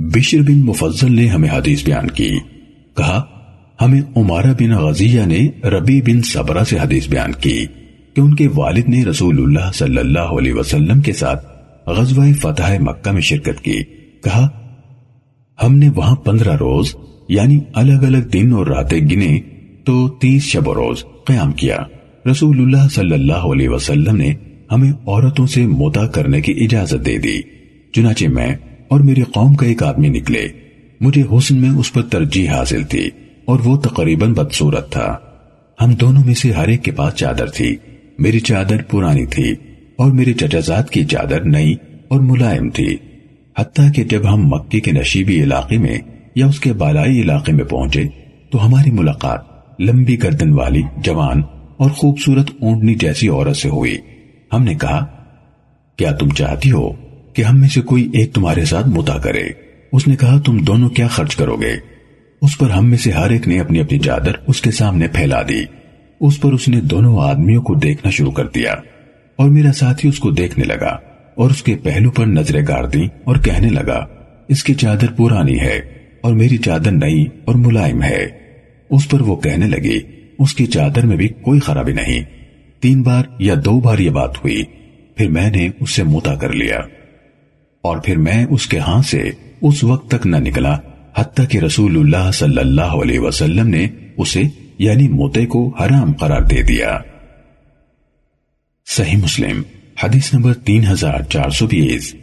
بشر بن مفضل نے ہمیں حدیث بیان کی۔ کہا، ہمیں عمارہ بن غزیہ نے ربی بن صبرہ سے حدیث بیان کی کہ ان کے والد نے رسول اللہ صلی اللہ علیہ وسلم کے ساتھ غزوہ فتح مکہ میں شرکت کی۔ کہا، ہم نے وہاں پندرہ روز یعنی الگ الگ دن اور راتیں گنے تو تیس شب و روز قیام کیا۔ رسول اللہ صلی اللہ علیہ وسلم نے ہمیں عورتوں سے موتا کرنے کی اجازت دے دی۔ چنانچہ میں اور میری قوم کا ایک آدمی نکلے۔ مجھے حسن میں اس پر ترجیح حاصل تھی اور وہ تقریباً بدصورت تھا۔ ہم دونوں میں سے ہر ایک کے پاس چادر تھی۔ میری چادر پرانی تھی اور میرے چچازاد کی چادر نئی اور ملائم تھی۔ حتیٰ کہ جب ہم مکے کے نشیبی علاقے میں یا اس کے بالائی علاقے میں پہنچے تو ہماری ملاقات لمبی گردن والی، جوان اور خوبصورت اونٹنی جیسی عورت سے ہوئی۔ ہم نے کہا، کیا تم چاہتی ہو کہ ہم میں سے کوئی ایک تمہارے ساتھ متا کرے۔ اس نے کہا، تم دونوں کیا خرچ کرو گے؟ اس پر ہم میں سے ہر ایک نے اپنی اپنی چادر اس کے سامنے پھیلا دی۔ اس پر اس نے دونوں آدمیوں کو دیکھنا شروع کر دیا۔ اور میرا ساتھی اس کو دیکھنے لگا اور اس کے پہلو پر نظریں گاڑ دی اور کہنے لگا، اس کی چادر پرانی ہے اور میری چادر نئی اور ملائم ہے۔ اس پر وہ کہنے لگی، اس کی چادر میں بھی کوئی خرابی نہیں۔ تین بار یا دو بار یہ بات ہوئی، پھر میں نے اس سے موتا کر لیا۔ اور پھر میں اس کے ہاں سے اس وقت تک نہ نکلا، حتیٰ کہ رسول اللہ صلی اللہ علیہ وسلم نے اسے یعنی موتے کو حرام قرار دے دیا۔ صحیح مسلم، حدیث نمبر تین ہزار چار سو بیس۔